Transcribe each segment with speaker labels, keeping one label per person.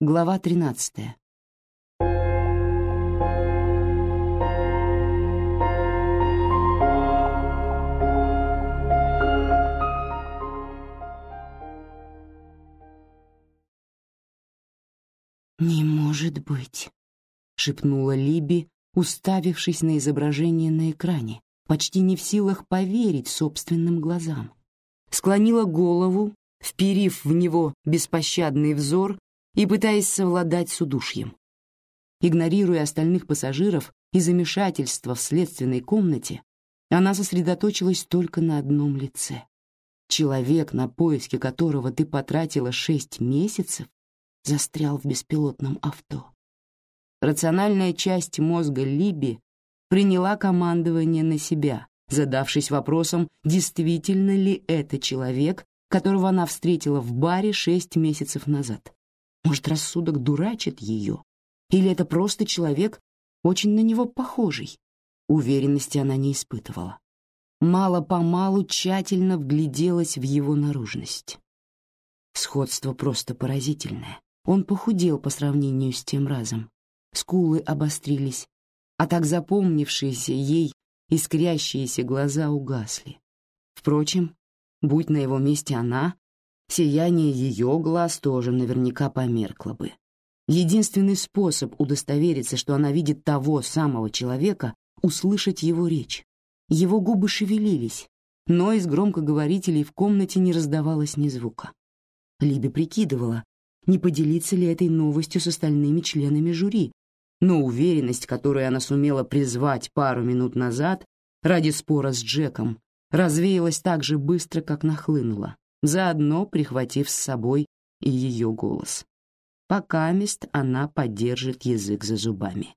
Speaker 1: Глава 13. «Не может быть», — шепнула Либи, уставившись на изображение на экране, почти не в силах поверить собственным глазам. Склонила голову, вперив в него беспощадный взор и пытаясь совладать с удушьем. Игнорируя остальных пассажиров и замешательство в следственной комнате, она сосредоточилась только на одном лице. Человек, на поиски которого ты потратила шесть месяцев, застрял в беспилотном авто. Рациональная часть мозга Либи приняла командование на себя, задавшись вопросом, действительно ли это человек, которого она встретила в баре шесть месяцев назад. Может, рассудок дурачит ее? Или это просто человек, очень на него похожий? Уверенности она не испытывала. Мало-помалу тщательно вгляделась в его наружность. Сходство просто поразительное. Он похудел по сравнению с тем разом. Скулы обострились, а так запомнившиеся ей искрящиеся глаза угасли. Впрочем, будь на его месте она, сияние ее глаз тоже наверняка померкло бы. Единственный способ удостовериться, что она видит того самого человека, услышать его речь. Его губы шевелились, но из громкоговорителей в комнате не раздавалось ни звука. Либи прикидывала, не поделиться ли этой новостью с остальными членами жюри, но уверенность, которую она сумела призвать пару минут назад ради спора с Джеком, развеялась так же быстро, как нахлынула заодно прихватив с собой и ее голос. Пока мест она поддержит язык за зубами.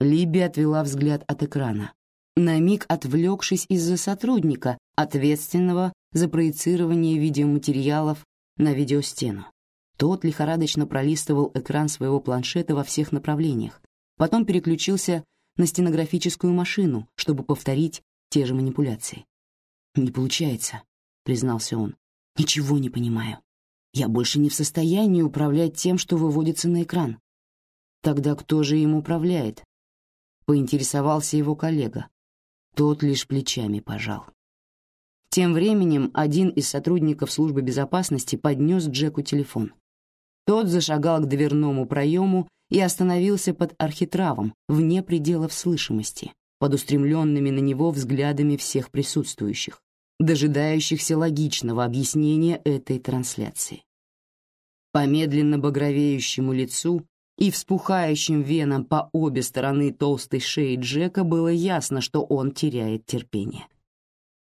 Speaker 1: Либи отвела взгляд от экрана, на миг отвлекшись из-за сотрудника, ответственного за проецирование видеоматериалов на видеостену. Тот лихорадочно пролистывал экран своего планшета во всех направлениях, потом переключился на стенографическую машину, чтобы повторить те же манипуляции. «Не получается», — признался он. Ничего не понимаю. Я больше не в состоянии управлять тем, что выводится на экран. Тогда кто же им управляет? Поинтересовался его коллега. Тот лишь плечами пожал. Тем временем один из сотрудников службы безопасности поднес Джеку телефон. Тот зашагал к дверному проему и остановился под архитравом, вне пределов слышимости, под устремленными на него взглядами всех присутствующих дожидающихся логичного объяснения этой трансляции. По медленно багровеющему лицу и вспухающим венам по обе стороны толстой шеи Джека было ясно, что он теряет терпение.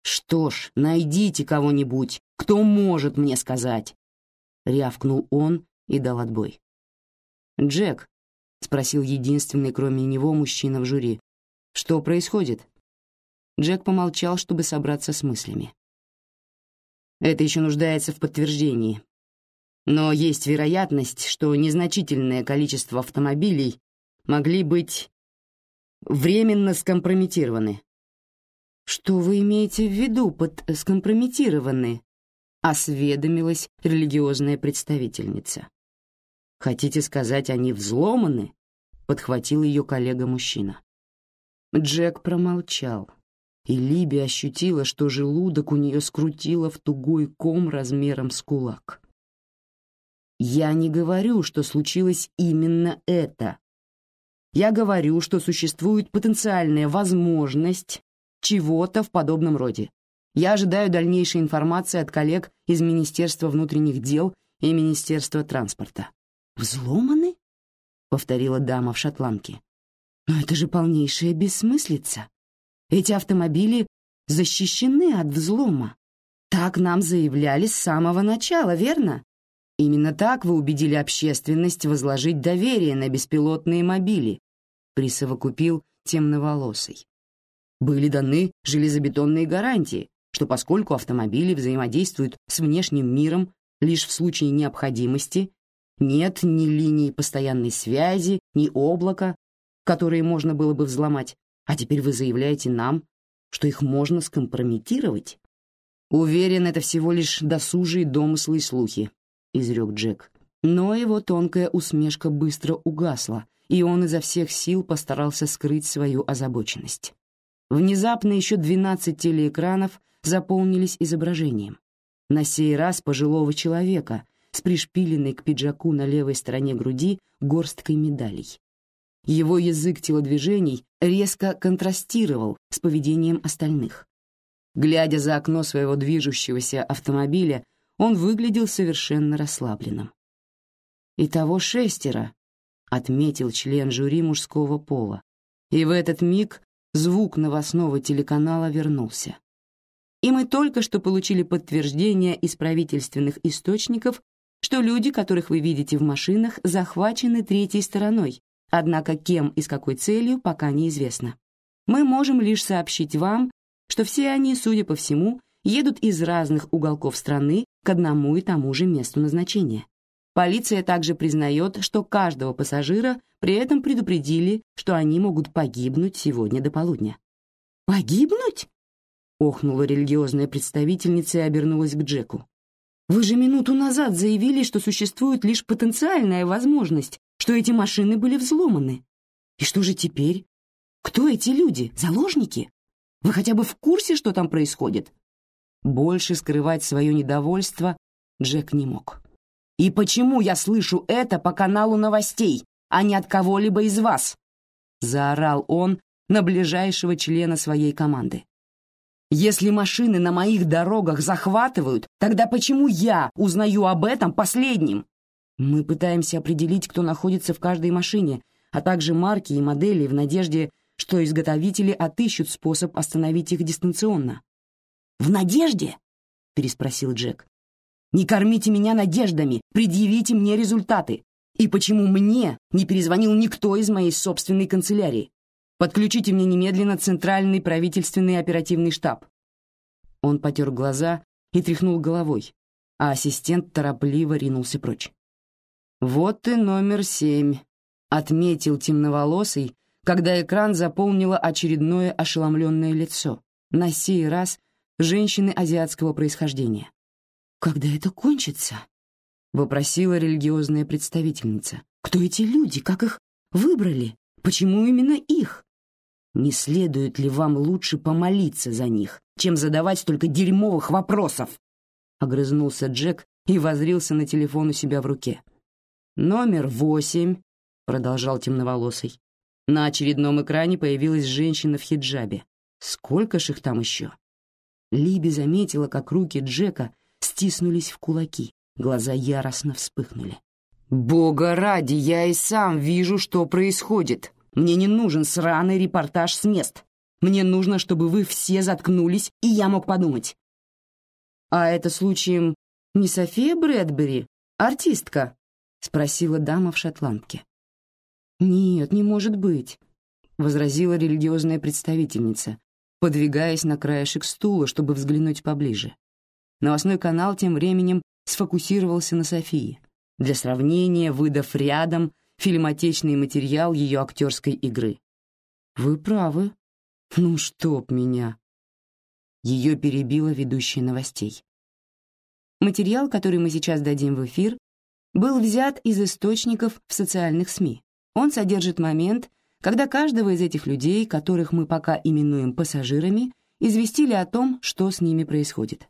Speaker 1: «Что ж, найдите кого-нибудь, кто может мне сказать!» — рявкнул он и дал отбой. «Джек», — спросил единственный кроме него мужчина в жюри, — «что происходит?» Джек помолчал, чтобы собраться с мыслями. Это еще нуждается в подтверждении. Но есть вероятность, что незначительное количество автомобилей могли быть временно скомпрометированы. Что вы имеете в виду под скомпрометированы? осведомилась религиозная представительница. Хотите сказать, они взломаны? подхватил ее коллега-мужчина. Джек промолчал и Либи ощутила, что желудок у нее скрутило в тугой ком размером с кулак. «Я не говорю, что случилось именно это. Я говорю, что существует потенциальная возможность чего-то в подобном роде. Я ожидаю дальнейшей информации от коллег из Министерства внутренних дел и Министерства транспорта». «Взломаны?» — повторила дама в шотландке. «Но это же полнейшая бессмыслица. Эти автомобили защищены от взлома. Так нам заявляли с самого начала, верно? Именно так вы убедили общественность возложить доверие на беспилотные мобили, присовокупил темноволосый. Были даны железобетонные гарантии, что поскольку автомобили взаимодействуют с внешним миром лишь в случае необходимости, нет ни линии постоянной связи, ни облака, которые можно было бы взломать, а теперь вы заявляете нам, что их можно скомпрометировать? Уверен, это всего лишь досужие домыслы и слухи, изрек Джек. Но его тонкая усмешка быстро угасла, и он изо всех сил постарался скрыть свою озабоченность. Внезапно еще 12 телеэкранов заполнились изображением. На сей раз пожилого человека с пришпиленной к пиджаку на левой стороне груди горсткой медалей. Его язык телодвижений резко контрастировал с поведением остальных. Глядя за окно своего движущегося автомобиля, он выглядел совершенно расслабленным. «Итого шестеро», — отметил член жюри мужского пола, и в этот миг звук новостного телеканала вернулся. И мы только что получили подтверждение из правительственных источников, что люди, которых вы видите в машинах, захвачены третьей стороной, однако кем и с какой целью пока неизвестно. Мы можем лишь сообщить вам, что все они, судя по всему, едут из разных уголков страны к одному и тому же месту назначения. Полиция также признает, что каждого пассажира при этом предупредили, что они могут погибнуть сегодня до полудня. «Погибнуть?» — охнула религиозная представительница и обернулась к Джеку. «Вы же минуту назад заявили, что существует лишь потенциальная возможность, что эти машины были взломаны. И что же теперь? Кто эти люди? Заложники? Вы хотя бы в курсе, что там происходит?» Больше скрывать свое недовольство Джек не мог. «И почему я слышу это по каналу новостей, а не от кого-либо из вас?» — заорал он на ближайшего члена своей команды. «Если машины на моих дорогах захватывают, тогда почему я узнаю об этом последним?» Мы пытаемся определить, кто находится в каждой машине, а также марки и модели в надежде, что изготовители отыщут способ остановить их дистанционно. «В надежде?» — переспросил Джек. «Не кормите меня надеждами, предъявите мне результаты. И почему мне не перезвонил никто из моей собственной канцелярии? Подключите мне немедленно Центральный правительственный оперативный штаб». Он потер глаза и тряхнул головой, а ассистент торопливо ринулся прочь. «Вот и номер семь», — отметил темноволосый, когда экран заполнило очередное ошеломленное лицо, на сей раз женщины азиатского происхождения. «Когда это кончится?» — вопросила религиозная представительница. «Кто эти люди? Как их выбрали? Почему именно их? Не следует ли вам лучше помолиться за них, чем задавать столько дерьмовых вопросов?» Огрызнулся Джек и возрился на телефон у себя в руке. «Номер восемь», — продолжал темноволосый. На очередном экране появилась женщина в хиджабе. Сколько ж их там еще? Либи заметила, как руки Джека стиснулись в кулаки, глаза яростно вспыхнули. «Бога ради, я и сам вижу, что происходит. Мне не нужен сраный репортаж с мест. Мне нужно, чтобы вы все заткнулись, и я мог подумать». «А это случаем не София Брэдбери, артистка?» — спросила дама в шотландке. «Нет, не может быть», — возразила религиозная представительница, подвигаясь на краешек стула, чтобы взглянуть поближе. Новостной канал тем временем сфокусировался на Софии, для сравнения выдав рядом фильмотечный материал ее актерской игры. «Вы правы. Ну, чтоб меня!» Ее перебила ведущая новостей. Материал, который мы сейчас дадим в эфир, был взят из источников в социальных СМИ. Он содержит момент, когда каждого из этих людей, которых мы пока именуем пассажирами, известили о том, что с ними происходит.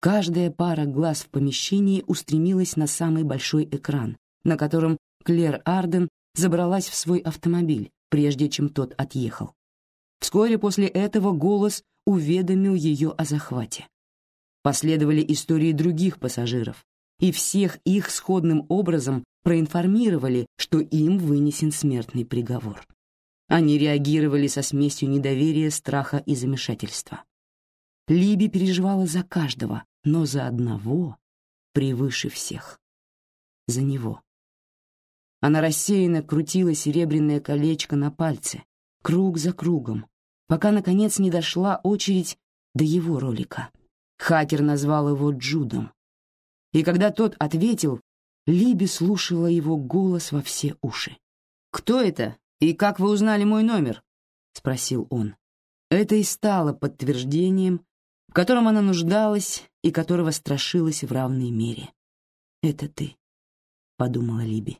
Speaker 1: Каждая пара глаз в помещении устремилась на самый большой экран, на котором Клэр Арден забралась в свой автомобиль, прежде чем тот отъехал. Вскоре после этого голос уведомил ее о захвате. Последовали истории других пассажиров, и всех их сходным образом проинформировали, что им вынесен смертный приговор. Они реагировали со смесью недоверия, страха и замешательства. Либи переживала за каждого, но за одного превыше всех. За него. Она рассеянно крутила серебряное колечко на пальце, круг за кругом, пока, наконец, не дошла очередь до его ролика. Хакер назвал его Джудом. И когда тот ответил, Либи слушала его голос во все уши. «Кто это? И как вы узнали мой номер?» — спросил он. Это и стало подтверждением, в котором она нуждалась и которого страшилась в равной мере. «Это ты. подумала Либи.